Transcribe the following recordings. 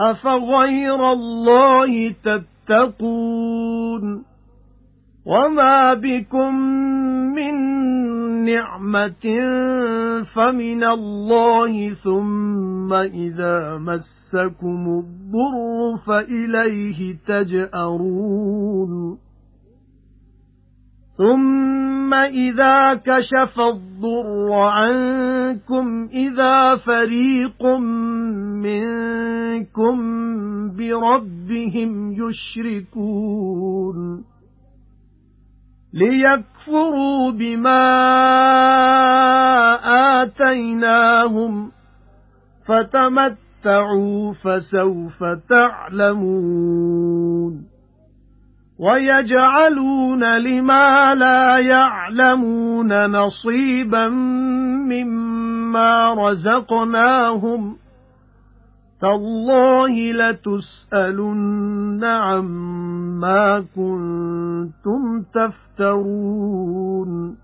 أَفَغَيْرَ اللَّهِ تَتَّقُونَ وَمَا بِكُم مِّن نِّعْمَةٍ فَمِنَ اللَّهِ ثُمَّ إِذَا مَسَّكُمُ الضُّرُّ فَإِلَيْهِ تَجْأَرُونَ ثُمَّ إِذَا كَشَفَ الضُّرَّ عَنكُمْ إِذَا فَرِيقٌ مِنكُم بِرَبِّهِمْ يُشْرِكُونَ لِيَكْفُرُوا بِمَا آتَيْنَاهُمْ فَتَمَتَّعُوا فَسَوْفَ تَعْلَمُونَ وَيَجْعَلُونَ لِمَا لَا يَعْلَمُونَ نَصِيبًا مِّمَّا رَزَقْنَاهُمْ. تَاللَّهِ لَتُسْأَلُنَّ عَمَّا كُنتُمْ تَفْتَرُونَ.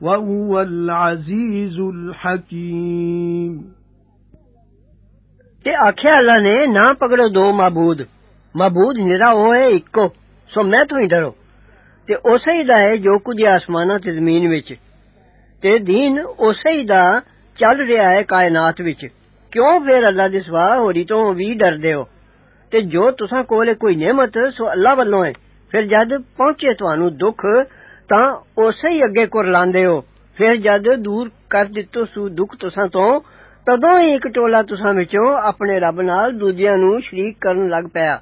وَهُوَ الْعَزِيزُ الْحَكِيمُ. آکھیا اللہ نے نہ پکڑو دو معبود معبود نرا أو ہے اکو سو میں تو ہی ڈرو تے اسی ہی دا ہے جو کچھ آسماناں تے زمین وچ تے دین اسی ہی دا چل رہا ہے کائنات وچ کیوں پھر اللہ دے سوا ہوری تو وی ڈردے ہو تے جو تساں کول کوئی نعمت سو اللہ والوں ہے پھر جد پہنچے تانوں دکھ ਤਾਂ ਉਸੇ ਹੀ ਅੱਗੇ ਕੁਰਲਾਉਂਦੇ ਹੋ ਫਿਰ ਜਦ ਦੂਰ ਕਰ ਦਿੱਤੋ ਸੂ ਦੁੱਖ ਤੁਸਾਂ ਤੋਂ ਤਦੋਂ ਹੀ ਇੱਕ ਟੋਲਾ ਤੁਸਾਂ ਵਿੱਚੋਂ ਆਪਣੇ ਰੱਬ ਨਾਲ ਦੂਜਿਆਂ ਨੂੰ ਸ਼ਰੀਕ ਕਰਨ ਲੱਗ ਪਿਆ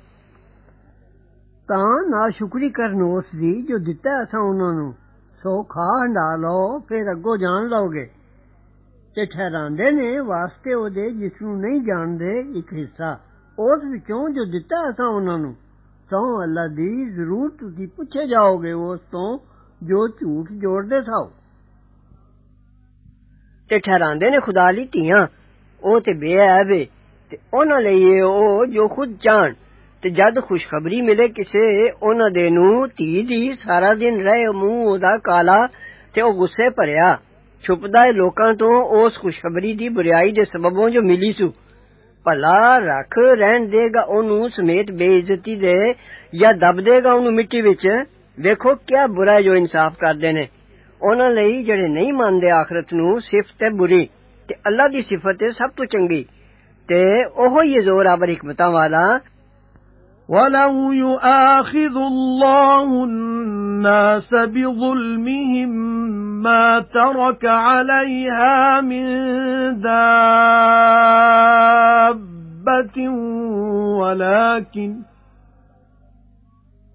ਤਾਂ ਨਾ ਸ਼ੁਕਰੀ ਕਰਨ ਉਸ ਦੀ ਜੋ ਦਿੱਤਾ ਅਸਾਂ ਉਹਨਾਂ ਨੂੰ ਸੋ ਖਾ ਹੰਡਾ ਲਓ ਫਿਰ ਅੱਗੋ ਜਾਣ ਲਓਗੇ ਤੇ ਠਹਿਰਾਂਦੇ ਨੇ ਵਾਸਤੇ ਉਹਦੇ ਜਿਸ ਨੂੰ ਨਹੀਂ ਜਾਣਦੇ ਇੱਕ ਹਿੱਸਾ ਉਸ ਵਿੱਚੋਂ ਜੋ ਦਿੱਤਾ ਅਸਾਂ ਉਹਨਾਂ ਨੂੰ ਸੋ ਅੱਲਾ ਦੀ ਜ਼ਰੂਰ ਤੁਸੀਂ ਪੁੱਛੇ ਜਾਓਗੇ ਉਸ ਤੋਂ ਜੋ ਝੂਠ ਜੋੜਦੇ ਸਾਓ ਤੇ ਠਹਿਰਾਉਂਦੇ ਨੇ ਖੁਦਾ ਲਈ ਧੀਆਂ ਉਹ ਤੇ ਬੇਅਬ ਏ ਤੇ ਉਹਨਾਂ ਲਈ ਉਹ ਜੋ ਖੁਦ ਚਾਹਣ ਤੇ ਜਦ ਖੁਸ਼ਖਬਰੀ ਮਿਲੇ ਕਿਸੇ ਉਹਨਾਂ ਦੇ ਨੂੰ ਧੀ ਦੀ ਸਾਰਾ ਦਿਨ ਰਹੇ ਮੂੰਹ ਉਹਦਾ ਕਾਲਾ ਤੇ ਉਹ ਗੁੱਸੇ ਭਰਿਆ ਛੁਪਦਾ ਏ ਲੋਕਾਂ ਤੋਂ ਉਸ ਖੁਸ਼ਖਬਰੀ ਦੀ ਬੁਰਾਈ ਦੇ ਸਬਬੋਂ ਜੋ ਮਿਲੀ ਸੂ ਭਲਾ ਰੱਖ ਰਹਿਣ ਦੇਗਾ ਉਹਨੂੰ ਸਮੇਤ ਬੇਇੱਜ਼ਤੀ ਦੇ ਜਾਂ ਦਬ ਦੇਗਾ ਉਹਨੂੰ ਮਿੱਟੀ ਵਿੱਚ ویکھو کیا برا جو انصاف کردے نے انہاں لئی جڑے نہیں ماندے آخرت نو صفت ہے بری، تے اللہ دی صفت سب تو چنگی۔ تے اوہو یہ زور آور حکمتاں والا۔ وَلَوْ يُؤَاخِذُ اللَّهُ النَّاسَ بِظُلْمِهِمْ مَا تَرَكَ عَلَيْهَا مِنْ دَابَّةٍ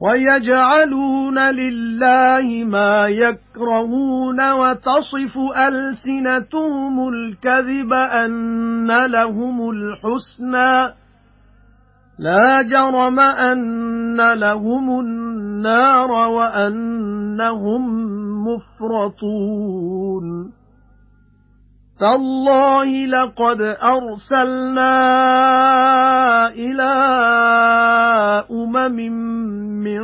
وَيَجْعَلُونَ لِلَّهِ مَا يَكْرَهُونَ وَتَصِفُ أَلْسِنَتُهُمُ الْكَذِبَ أَنَّ لَهُمُ الْحُسْنَى لَا جَرَمَ أَنَّ لَهُمُ النَّارَ وَأَنَّهُمْ مُفْرَطُونَ تَاللَّهِ لَقَدْ أَرْسَلْنَا إِلَى أُمَمٍ مِّن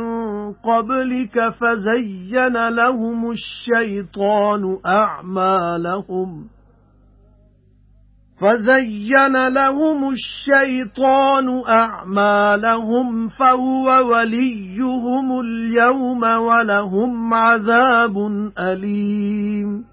قَبْلِكَ فَزَيَّنَ لَهُمُ الشَّيْطَانُ أَعْمَالَهُمْ. فَزَيَّنَ لَهُمُ الشَّيْطَانُ أَعْمَالَهُمْ فَهُوَ وَلِيُّهُمُ الْيَوْمَ وَلَهُمْ عَذَابٌ أَلِيمٌ.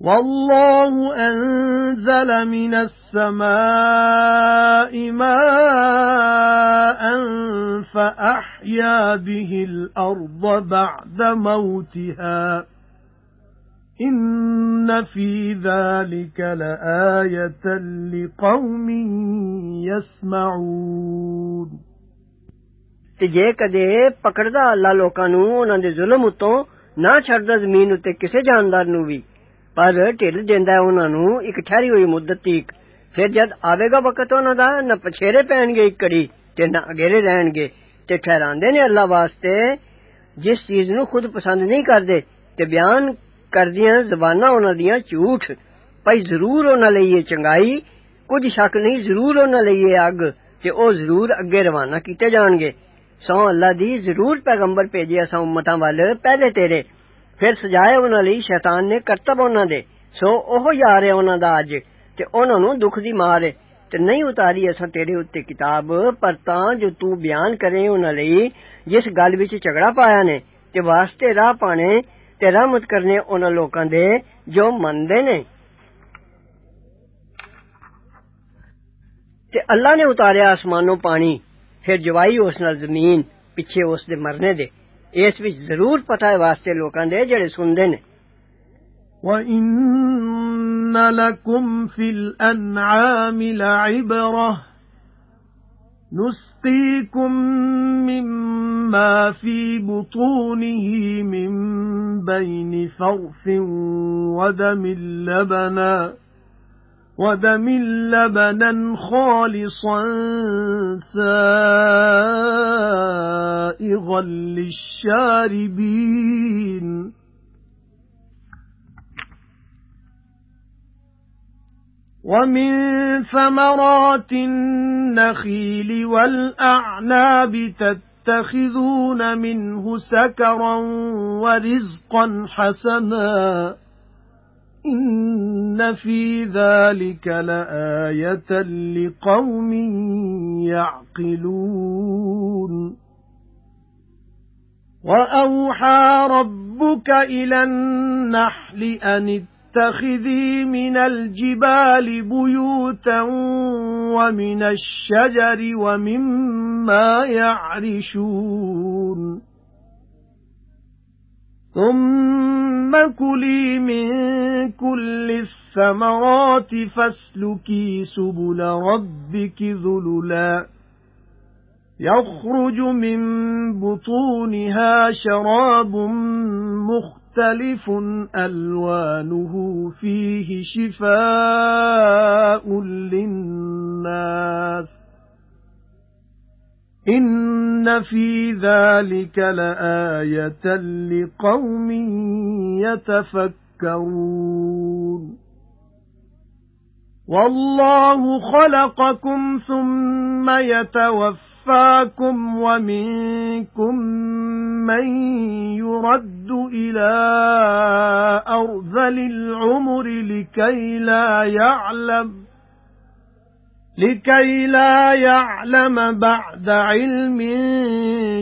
وَاللَّهُ أَنزَلَ مِنَ السَّمَاءِ مَاءً فَأَحْيَا بِهِ الْأَرْضَ بَعْدَ مَوْتِهَا إِنَّ فِي ذَلِكَ لَآيَةً لِقَوْمٍ يَسْمَعُونَ ਤੇ ਜੇ ਕਦੇ ਪਕੜਦਾ ਅੱਲਾ ਲੋਕਾਂ ਨੂੰ ਉਹਨਾਂ ਦੇ ਜ਼ੁਲਮ ਉਤੋਂ ਨਾ ਛੱਡਦਾ ਜ਼ਮੀਨ ਉੱਤੇ ਕਿਸੇ ਜਾਨਦਾਰ ਨੂੰ ਵੀ پر ٹھل دینا انہوں نو ایک ٹھہری ہوئی مدت تیک پھر جد آئے گا وقت انہوں دا نہ پچھیرے پہن گے ایک کڑی تے نہ اگیرے رہن گے تے ٹھہراندے نے اللہ واسطے جس چیز نو خود پسند نہیں کردے تے بیان کردیاں زباناں انہاں دیاں جھوٹ بھئی ضرور انہاں لئی یہ چنگائی کچھ شک نہیں ضرور انہاں لئی یہ اگ تے او ضرور اگے روانہ کیتے جان گے سو اللہ دی ضرور پیغمبر بھیجے اساں امتاں وال پہلے تیرے ਫਿਰ ਸਜਾਏ ਉਹਨਾਂ ਲਈ ਸ਼ੈਤਾਨ ਨੇ ਕਰਤਬ ਉਹਨਾਂ ਦੇ ਸੋ ਉਹ ਯਾਰ ਹੈ ਉਹਨਾਂ ਦਾ ਅੱਜ ਤੇ ਉਹਨਾਂ ਨੂੰ ਦੁੱਖ ਦੀ ਮਾਰ ਹੈ ਤੇ ਨਹੀਂ ਉਤਾਰੀ ਅਸਾਂ ਤੇਰੇ ਉੱਤੇ ਕਿਤਾਬ ਪਰ ਤਾਂ ਜੋ ਤੂੰ ਬਿਆਨ ਕਰੇ ਉਹਨਾਂ ਲਈ ਜਿਸ ਗੱਲ ਵਿੱਚ ਝਗੜਾ ਪਾਇਆ ਨੇ ਤੇ ਵਾਸਤੇ ਰਾਹ ਪਾਣੇ ਤੇ ਰਹਿਮਤ ਕਰਨੇ ਉਹਨਾਂ ਲੋਕਾਂ ਦੇ ਜੋ ਮੰਨਦੇ ਨੇ ਤੇ ਅੱਲਾ ਨੇ ਉਤਾਰਿਆ ਅਸਮਾਨੋਂ ਪਾਣੀ ਫਿਰ ਜਵਾਈ ਉਸ ਨਾਲ ਜ਼ਮੀਨ ਪਿੱਛੇ ਉਸ ਦੇ ਮਰਨੇ ਦੇ ਇਸ ਵਿੱਚ ਜ਼ਰੂਰ ਪਤਾ ਹੈ ਵਾਸਤੇ ਲੋਕਾਂ ਦੇ ਜਿਹੜੇ ਸੁਣਦੇ ਨੇ وَإِنَّ لَكُمْ فِي الْأَنْعَامِ لَعِبْرَةً نُسْقِيكُم مِّمَّا فِي بُطُونِهِ مِن بَيْنِ فَرْثٍ وَدَمٍ لَّبَنًا وَدَمٍ لَّبَنًا خَالِصًا سَائِغًا لِّلشَّارِبِينَ. وَمِن ثَمَرَاتِ النَّخِيلِ وَالْأَعْنَابِ تَتَّخِذُونَ مِنْهُ سَكَرًا وَرِزْقًا حَسَنًا. إِنَّ فِي ذَلِكَ لَآيَةً لِقَوْمٍ يَعْقِلُونَ وَأَوْحَى رَبُّكَ إِلَى النَّحْلِ أَنِ اتَّخِذِي مِنَ الْجِبَالِ بُيُوتًا وَمِنَ الشَّجَرِ وَمِمَّا يَعْرِشُونَ ثُمَّ كُلِي مِن كُلِّ الثَّمَرَاتِ فَاسْلُكِي سُبُلَ رَبِّكِ ذُلُلًا. يَخْرُجُ مِن بُطُونِهَا شَرَابٌ مُخْتَلِفٌ أَلْوَانُهُ فِيهِ شِفَاءٌ لِلنَّاسِ. إِنَّ فِي ذَلِكَ لَآيَةً لِقَوْمٍ يَتَفَكَّرُونَ وَاللَّهُ خَلَقَكُمْ ثُمَّ يَتَوَفَّاكُمْ وَمِنكُم مَّن يُرَدُّ إِلَى أَرْذَلِ الْعُمُرِ لِكَي لَا يَعْلَمَ لِكَي لَا يَعْلَمَ بَعْدَ عِلْمٍ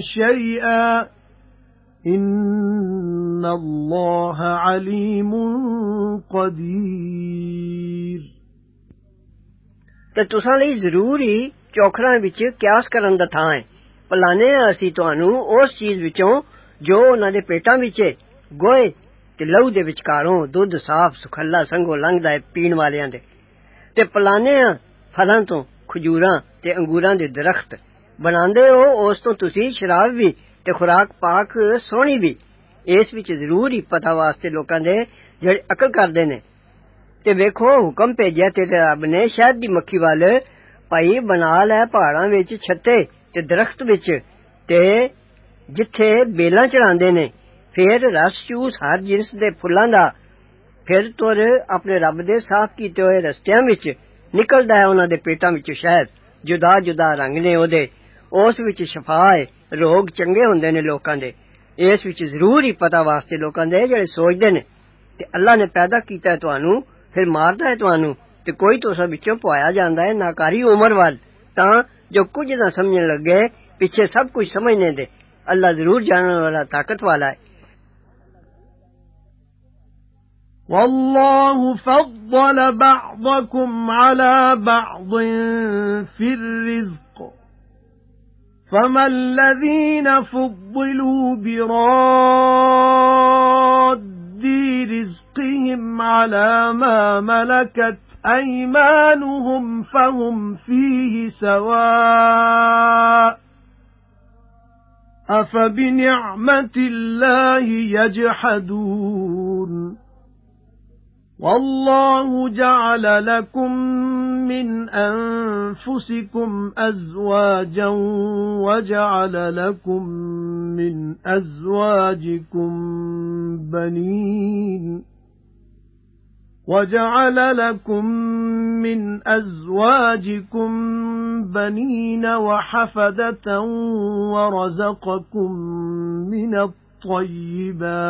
شَيْئًا إِنَّ اللَّهَ عَلِيمٌ قَدِيرٌ ਤੇ ਤੁਸਾਂ ਲਈ ਜ਼ਰੂਰ ਹੀ ਚੌਖਰਾਂ ਵਿੱਚ ਕਿਆਸ ਕਰਨ ਦਾ ਥਾਂ ਹੈ ਪਲਾਨੇ ਅਸੀਂ ਤੁਹਾਨੂੰ ਉਸ ਚੀਜ਼ ਵਿੱਚੋਂ ਜੋ ਉਹਨਾਂ ਦੇ ਪੇਟਾਂ ਵਿੱਚ ਹੈ ਗੋਏ ਤੇ ਲਹੂ ਦੇ ਵਿਚਕਾਰੋਂ ਦੁੱਧ ਸਾਫ਼ ਸੁਖੱਲਾ ਸੰਗੋ ਲੰਘਦਾ ਹੈ ਪੀਣ ਵਾਲਿਆਂ ਦੇ ਤੇ ਪਲਾਨੇ ਫਲਾਂ ਤੋਂ ਖਜੂਰਾਂ ਤੇ ਅੰਗੂਰਾਂ ਦੇ ਦਰਖਤ ਬਣਾਉਂਦੇ ਹੋ ਉਸ ਤੋਂ ਤੁਸੀਂ ਸ਼ਰਾਬ ਵੀ ਤੇ ਖੁਰਾਕ ਪਾਕ ਸੋਹਣੀ ਵੀ ਇਸ ਵਿੱਚ ਜ਼ਰੂਰ ਹੀ ਪਤਾ ਵਾਸਤੇ ਲੋਕਾਂ ਦੇ ਜਿਹੜੇ ਅਕਲ ਕਰਦੇ ਨੇ ਤੇ ਵੇਖੋ ਹੁਕਮ ਭੇਜਿਆ ਤੇ ਰੱਬ ਨੇ ਸ਼ਹਿਦ ਦੀ ਮੱਖੀ ਵੱਲ ਭਾਈ ਬਣਾ ਲੈ ਪਹਾੜਾਂ ਵਿੱਚ ਛੱਤੇ ਤੇ ਦਰਖਤ ਵਿੱਚ ਤੇ ਜਿੱਥੇ ਬੇਲਾਂ ਚੜਾਉਂਦੇ ਨੇ ਫਿਰ ਰਸ ਚੂਸ ਹਰ ਜਿੰਸ ਦੇ ਫੁੱਲਾਂ ਦਾ ਫਿਰ ਤੁਰ ਆਪਣੇ ਰੱਬ ਦੇ ਸਾਫ਼ ਕੀਤੇ ਹੋਏ ਰਸਤਿਆਂ ਵਿੱਚ نکلدا ہے انہاں دے پیٹاں وچوں شہد جدا جدا رنگ نے اودے اس شفا ہے روگ چنگے ہوندے نے لوکاں دے اس ضرور ہی پتہ واسطے لوکاں دے جڑے سوچدے نے تے اللہ نے پیدا کیتا تر تانوں پھر ماردا ہے تانوں تے کوئی تو سب وچوں پوایا جاندا ہے ناکاری عمر وال جو کچھ نہ سمجھنے لگے پیچھے سب کچھ سمجھنے دے اللہ ضرور جاننے والا طاقت والا ہے والله فضل بعضكم على بعض في الرزق. فما الذين فضلوا برادي رزقهم على ما ملكت أَيْمَانُهُمْ فَهُمْ فِيهِ سَوَاءٌ. أَفَبِنِعْمَةِ اللَّهِ يَجْحَدُونَ. وَاللَّهُ جَعَلَ لَكُم مِّنْ أَنفُسِكُمْ أَزْوَاجًا وَجَعَلَ لَكُم مِّنْ أَزْوَاجِكُمْ بَنِينَ وَجَعَلَ لَكُم مِّنْ أَزْوَاجِكُم بَنِينَ وَحَفَدَةً وَرَزَقَكُم مِّنَ الطَّيِّبَاتِ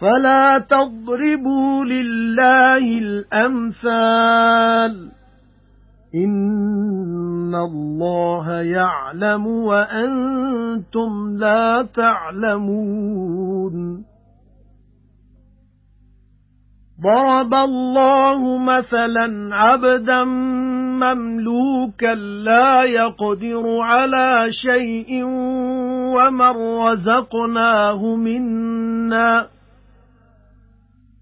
فَلَا تَضْرِبُوا لِلَّهِ الْأَمْثَالَ إِنَّ اللَّهَ يَعْلَمُ وَأَنْتُمْ لَا تَعْلَمُونَ ضَرَبَ اللَّهُ مَثَلًا عَبْدًا مَمْلُوكًا لَّا يَقْدِرُ عَلَى شَيْءٍ وَمَن رَّزَقْنَاهُ مِنَّا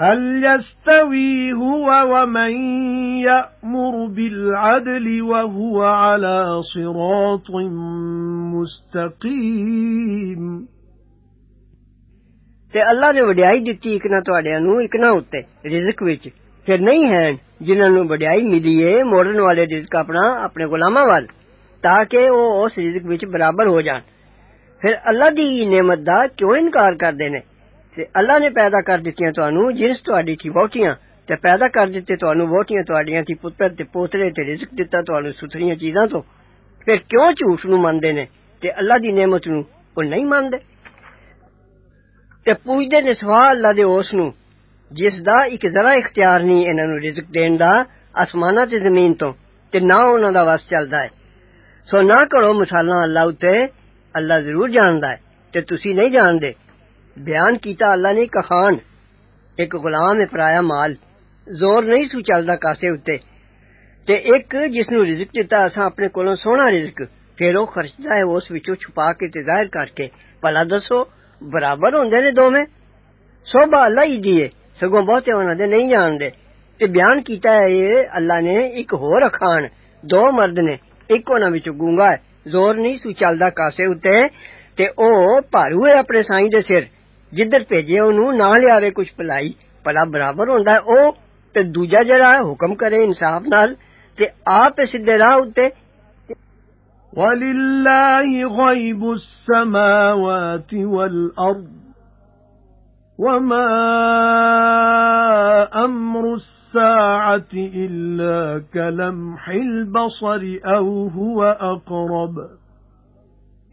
هَلْ يَسْتَوِي هُوَ وَمَن يَأْمُرُ بِالْعَدْلِ وَهُوَ عَلَى صِرَاطٍ مُسْتَقِيمٍ؟ تے اللہ نے وڈیائی دتی ایک نہ تواڈیاں نو ایک نہ اوتے رزق وچ۔ پھر نہیں ہے جنہاں نو وڈیائی ملی ہے موڑن والے رزق اپنا اپنے غلاماں وال تاکہ أو اس رزق وچ برابر ہو جان۔ پھر اللہ دی نعمت دا کیوں انکار کردے نے ਤੇ ਅੱਲਾ ਨੇ ਪੈਦਾ ਕਰ ਦਿੱਤੀਆਂ ਤੁਹਾਨੂੰ ਜਿਸ ਤੁਹਾਡੀ ਥੀ ਵੋਟੀਆਂ ਤੇ ਪੈਦਾ ਕਰ ਦਿੱਤੇ ਤੁਹਾਨੂੰ ਵੋਟੀਆਂ ਤੁਹਾਡੀਆਂ ਥੀ ਪੁੱਤਰ ਤੇ ਪੋਤਰੇ ਤੇ ਰਿਜ਼ਕ ਦਿੱਤਾ ਤੁਹਾਨੂੰ ਸੁਥਰੀਆਂ ਚੀਜ਼ਾਂ ਤੋਂ ਫਿਰ ਕਿਉਂ ਝੂਠ ਨੂੰ ਮੰਨਦੇ ਨੇ ਤੇ ਅੱਲਾ ਦੀ ਨੇਮਤ ਨੂੰ ਉਹ ਨਹੀਂ ਮੰਨਦੇ ਤੇ ਪੁੱਛਦੇ ਨੇ ਸਵਾ ਅੱਲਾ ਦੇ ਉਸ ਨੂੰ ਜਿਸ ਦਾ ਇੱਕ ਜ਼ਰਾ ਇਖਤਿਆਰ ਨਹੀਂ ਇਹਨਾਂ ਨੂੰ ਰਿਜ਼ਕ ਦੇਣ ਦਾ ਅਸਮਾਨਾਂ ਤੇ ਜ਼ਮੀਨ ਤੋਂ ਤੇ ਨਾ ਉਹਨਾਂ ਦਾ ਵਸ ਚੱਲਦਾ ਹੈ ਸੋ ਨਾ ਕਰੋ ਮਿਸਾਲਾਂ ਅੱਲਾ ਉੱਤੇ ਅੱਲਾ ਜ਼ਰੂਰ ਜਾਣਦਾ ਹੈ ਤੇ ਤੁਸੀਂ ਨਹੀਂ ਜਾਣਦੇ بیان کیتا اللہ نے کخان ایک غلام ہے پرایا مال۔ زور نہیں سو چلدا کاسے اتے۔ تے ایک جس نو رزق دیتا اسا اپنے کولوں سونا رزق۔ پھر او خرچدا ہے اس وچوں چھپا کے تے ظاہر کر کے۔ بھلا دسو، برابر ہوندے نے دوویں؟ سوبھا اللہ ہی دیے سگوں بہتے انہاں دے نہیں جان دے تے بیان کیتا ہے، یہ اللہ نے ایک ہور اخان دو مرد نے۔ ایک انہاں وچوں گونگا ہے۔ زور نہیں سو چلدا کاسے اتے۔ تے او پارو ہے اپنے سائیں دے سر۔ ਜਿੱਧਰ ਭੇਜੇ ਉਹਨੂੰ ਨਾ ਲਿਆਵੇ ਕੁਝ ਭਲਾਈ ਭਲਾ ਬਰਾਬਰ ਹੁੰਦਾ ਉਹ ਤੇ ਦੂਜਾ ਜਿਹੜਾ ਹੁਕਮ ਕਰੇ ਇਨਸਾਫ ਨਾਲ ਤੇ ਆਪ ਸਿੱਧੇ ਰਾਹ ਉੱਤੇ وَلِلَّهِ غَيْبُ السَّمَاوَاتِ وَالْأَرْضِ وَمَا أَمْرُ السَّاعَةِ إِلَّا كَلَمْحِ الْبَصَرِ أَوْ هُوَ أَقْرَبُ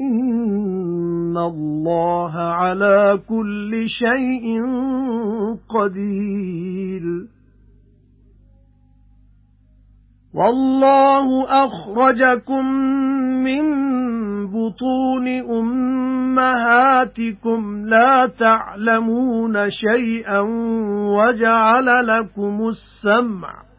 إِنَّ اللَّهَ عَلَى كُلِّ شَيْءٍ قَدِيرٌ. وَاللَّهُ أَخْرَجَكُم مِّن بُطُونِ أُمَّهَاتِكُمْ لَا تَعْلَمُونَ شَيْئًا وَجَعَلَ لَكُمُ السَّمْعَ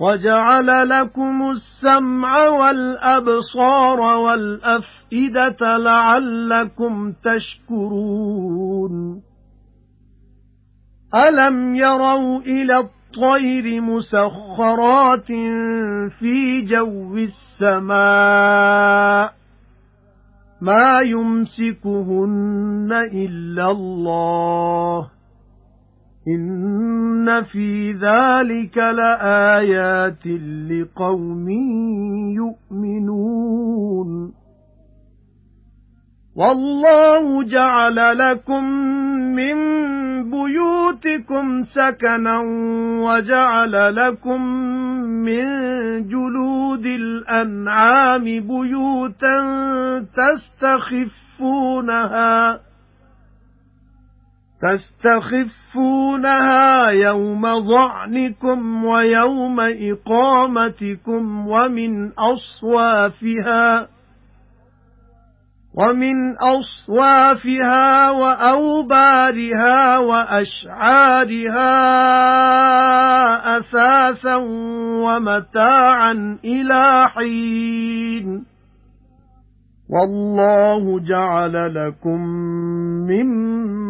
وَجَعَلَ لَكُمُ السَّمْعَ وَالْأَبْصَارَ وَالْأَفْئِدَةَ لَعَلَّكُمْ تَشْكُرُونَ. أَلَمْ يَرَوْا إِلَى الطَّيْرِ مُسَخَّرَاتٍ فِي جَوِّ السَّمَاءِ؟ مَا يُمْسِكُهُنَّ إِلَّا اللَّهُ. إِنَّ فِي ذَلِكَ لَآيَاتٍ لِقَوْمٍ يُؤْمِنُونَ وَاللَّهُ جَعَلَ لَكُم مِّن بُيُوتِكُمْ سَكَنًا وَجَعَلَ لَكُم مِّن جُلُودِ الْأَنْعَامِ بُيُوتًا تَسْتَخِفُّونَهَا تَسْتَخِفُّونَهَا يَوْمَ ظَعْنِكُمْ وَيَوْمَ إِقَامَتِكُمْ وَمِنْ أَصْوَافِهَا وَمِنْ أَصْوَافِهَا وَأَوْبَارِهَا وَأَشْعَارِهَا أَثَاثًا وَمَتَاعًا إِلَى حِينٍ. وَاللَّهُ جَعَلَ لَكُم مِّمَّا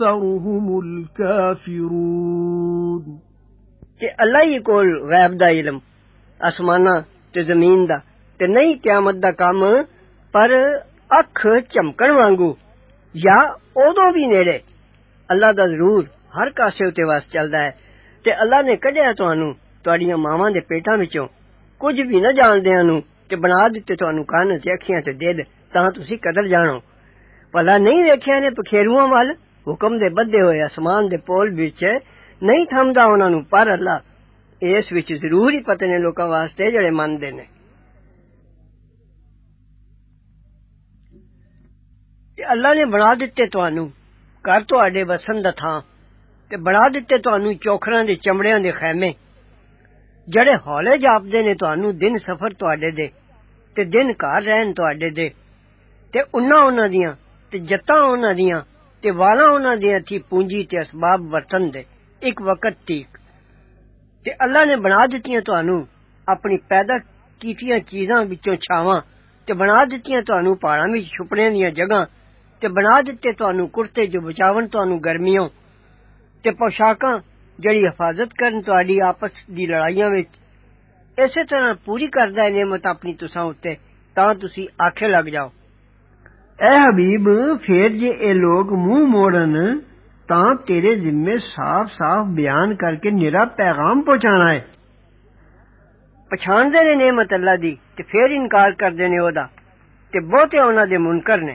اکثرهم الكافرون. کہ اللہ ہی کول غیب دا علم اسمانہ تے زمین دا تے نہیں قیامت دا کام پر اکھ چمکن وانگو یا اودو بھی نیڑے۔ اللہ دا ضرور ہر کاسے اتے واس چلدا ہے۔ تے اللہ نے کڈیا تانوں تواڈیاں ماواں دے پیٹاں وچوں کچھ بھی نہ جاندیاں نو تے بنا دتے تانوں کان تے اکھیاں تے دل تاں تسی قدر جانو۔ بھلا نہیں ویکھیا نے پخیروؤں وال حکم دے بدے ہوئے آسمان دے پول وچ نہیں تھمدا انہاں نوں پر اللہ اس وچ ضرور ہی پتے نے واسطے جڑے من دے اللہ نے بنا دیتے تانوں گھر تواڈے وسن دا تھاں تے بنا دیتے تانوں چوکھراں دے چمڑیاں دے خیمے جڑے ہولے جاپدے نے تانوں دن سفر تواڈے دے دن گھر رہن تواڈے دے تے انہاں دیاں تے جتاں انہاں دیاں ਤੇ ਵਾਲਾਂ ਉਹਨਾਂ ਦੀਆਂ ਥੀ ਪੂੰਜੀ ਤੇ ਅਸਬਾਬ ਵਰਤਨ ਦੇ ਇੱਕ ਵਕਤ ਤੀਕ ਤੇ ਅੱਲਾ ਨੇ ਬਣਾ ਦਿੱਤੀਆਂ ਤੁਹਾਨੂੰ ਆਪਣੀ ਪੈਦਾ ਕੀਤੀਆਂ ਚੀਜ਼ਾਂ ਵਿੱਚੋਂ ਛਾਵਾਂ ਤੇ ਬਣਾ ਦਿੱਤੀਆਂ ਤੁਹਾਨੂੰ ਪਹਾੜਾਂ ਵਿੱਚ ਛੁਪਣੇ ਦੀਆਂ ਜਗ੍ਹਾ ਤੇ ਬਣਾ ਦਿੱਤੇ ਤੁਹਾਨੂੰ ਕੁਰਤੇ ਜੋ ਬਚਾਵਣ ਤੁਹਾਨੂੰ ਗਰਮੀਆਂ ਤੇ ਪੋਸ਼ਾਕਾਂ ਜਿਹੜੀ ਹਿਫਾਜ਼ਤ ਕਰਨ ਤੁਹਾਡੀ ਆਪਸ ਦੀ ਲੜਾਈਆਂ ਵਿੱਚ ਇਸੇ ਤਰ੍ਹਾਂ ਪੂਰੀ ਕਰਦਾ ਹੈ ਨਿਮਤ ਆਪਣੀ ਤੁਸਾਂ ਉੱਤੇ ਤਾਂ ਤੁਸੀਂ اے حبیب، پھر جی اے لوگ منہ موڑن تا تیرے ذمے صاف صاف بیان کر کے نرا پیغام پہنچانا ہے۔ پچھاندے نے نعمت اللہ دی، تے پھر انکار کردے نے او دا، تے بہتے انہاں دے منکر نے۔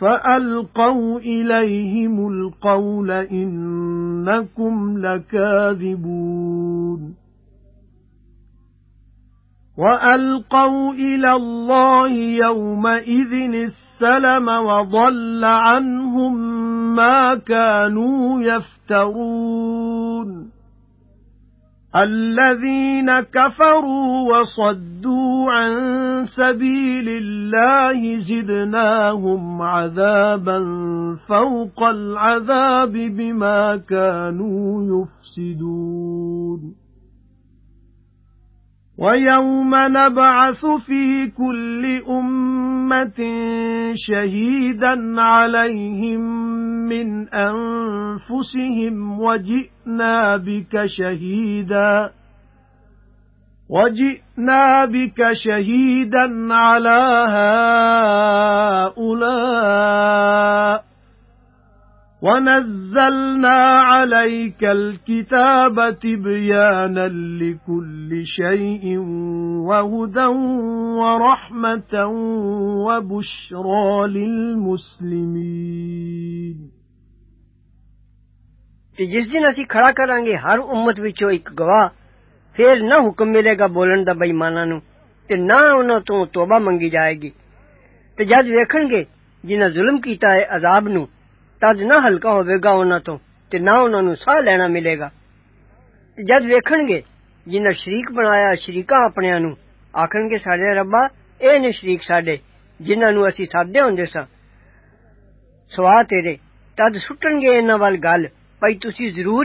فَأَلْقَوْا إِلَيْهِمُ الْقَوْلَ إِنَّكُمْ لَكَاذِبُونَ. وَأَلْقَوْا إِلَى اللَّهِ يَوْمَئِذٍ السَّلَمَ وَضَلَّ عَنْهُمْ مَا كَانُوا يَفْتَرُونَ. الَّذِينَ كَفَرُوا وَصَدُّوا عَن سَبِيلِ اللَّهِ زِدْنَاهُمْ عَذَابًا فَوْقَ الْعَذَابِ بِمَا كَانُوا يُفْسِدُونَ. وَيَوْمَ نَبْعَثُ فِي كُلِّ أُمَّةٍ شَهِيدًا عَلَيْهِمْ مِنْ أَنفُسِهِمْ وَجِئْنَا بِكَ شَهِيدًا. وَجِئْنَا بِكَ شَهِيدًا عَلَى هَؤُلَاءِ وَنَزَّلْنَا عَلَيْكَ الْكِتَابَ تِبْيَانًا لِكُلِّ شَيْءٍ وَهُدًى وَرَحْمَةً وَبُشْرَى لِلْمُسْلِمِينَ ਤੇ ਜਿਸ ਦਿਨ ਅਸੀਂ ਖੜਾ ਕਰਾਂਗੇ ਹਰ ਉਮਤ ਵਿੱਚੋਂ ਇੱਕ ਗਵਾਹ پھر نہ حکم ملے گا بولن دا بے ایماناں نو تے نہ انہاں تو توبہ منگی جائے گی تے جد ویکھن گے جنہاں ظلم کیتا ہے عذاب نو تد نہ ہلکا ہوے گا انہاں تو تے نہ انہاں نو ساہ لینا ملے گا تے جد ویکھن گے جنہاں شریک بنایا شریکا اپنیاں نو آکھن گے ساڈے ربا اے نے شریک ساڈے جنہاں نو اسی سادے ہوندے سا سوا تیرے تد سٹن گے انہاں وال گل بھئی تسی ضرور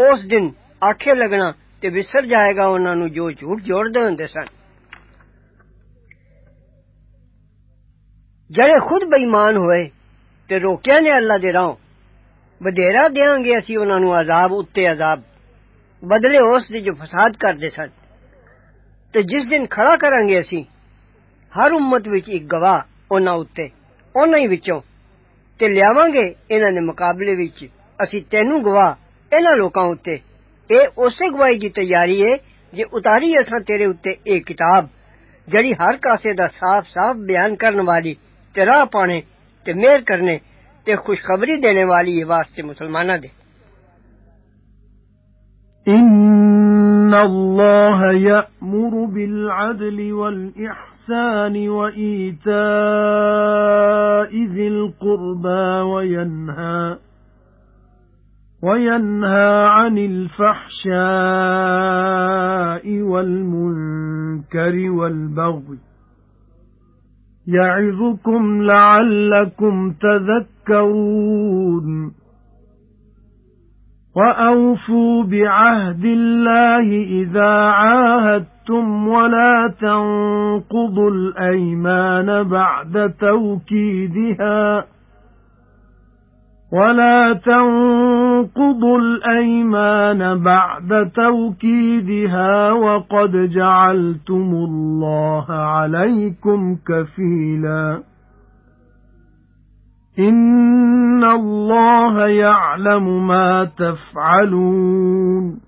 اس دن آخے لگنا تے بسر جائے گا انہاں نو جو جھوٹ جوڑ دے ہوندے سن جڑے خود بے ایمان ہوئے تے روکیا نے اللہ دے راہ بدھیرا دیاں گے اسی انہاں نو عذاب اتے عذاب بدلے اس دی جو فساد کردے سن تے جس دن کھڑا کریں گے اسی ہر امت وچ ایک گواہ انہاں اتے انہاں ہی وچوں تے لیاواں گے انہاں گواہ ਇਹਨਾਂ ਲੋਕਾਂ ਉੱਤੇ ਇਹ ਉਸੇ ਗਵਾਹੀ ਦੀ ਤਿਆਰੀ ਏ ਜੇ ਉਤਾਰੀ ਅਸਾਂ ਤੇਰੇ ਉੱਤੇ ਇਹ ਕਿਤਾਬ ਜਿਹੜੀ ਹਰ ਕਾਸੇ ਦਾ ਸਾਫ਼-ਸਾਫ਼ ਬਿਆਨ ਕਰਨ ਵਾਲੀ ਤੇ ਰਾਹ ਪਾਣੇ ਤੇ ਮਿਹਰ ਕਰਨੇ ਤੇ ਖੁਸ਼ਖਬਰੀ ਦੇਣੇ ਵਾਲੀ ਹੈ ਵਾਸਤੇ ਮੁਸਲਮਾਨਾਂ ਦੇ إِنَّ اللَّهَ يَأْمُرُ بِالْعَدْلِ وَالْإِحْسَانِ وَإِيتَاءِ ذِي الْقُرْبَى وَيَنْهَى وَيَنْهَى عَنِ الْفَحْشَاءِ وَالْمُنكَرِ وَالْبَغْيِ يَعِظُكُمْ لَعَلَّكُمْ تَذَكَّرُونَ وَأَوْفُوا بِعَهْدِ اللَّهِ إِذَا عَاهَدتُّمْ وَلَا تَنقُضُوا الْأَيْمَانَ بَعْدَ تَوْكِيدِهَا وَلَا تَنقُضُوا الْأَيْمَانَ بَعْدَ تَوْكِيدِهَا وَقَدْ جَعَلْتُمُ اللَّهَ عَلَيْكُمْ كَفِيلًا إِنَّ اللَّهَ يَعْلَمُ مَا تَفْعَلُونَ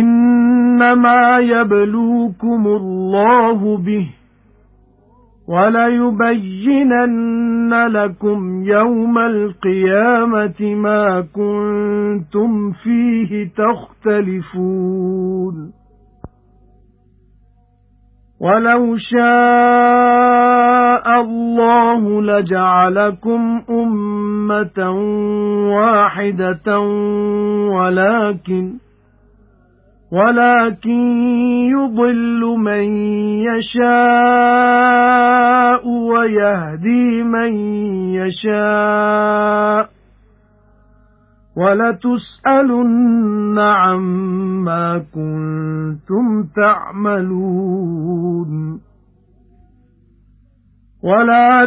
إِنَّمَا يَبْلُوكُمُ اللَّهُ بِهِ وَلَيُبَيِّنَنَّ لَكُمْ يَوْمَ الْقِيَامَةِ مَا كُنتُمْ فِيهِ تَخْتَلِفُونَ. وَلَوْ شَاءَ اللَّهُ لَجَعَلَكُمْ أُمَّةً وَاحِدَةً وَلَكِنْ وَلَكِن يُضِلُّ مَن يَشَاءُ وَيَهْدِي مَن يَشَاءُ. وَلَتُسْأَلُنَّ عَمَّا كُنتُمْ تَعْمَلُونَ. وَلَا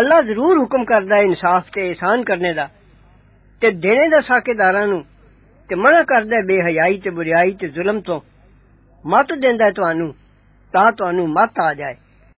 اللہ ضرور حکم کردا ہے انصاف تے احسان کرنے دا تے دینے دا ساکیداراں نو تے منع کردا ہے بے حیائی تے بریائی تے ظلم تو مت دیندا ہے تانوں تا تانوں مت آ جائے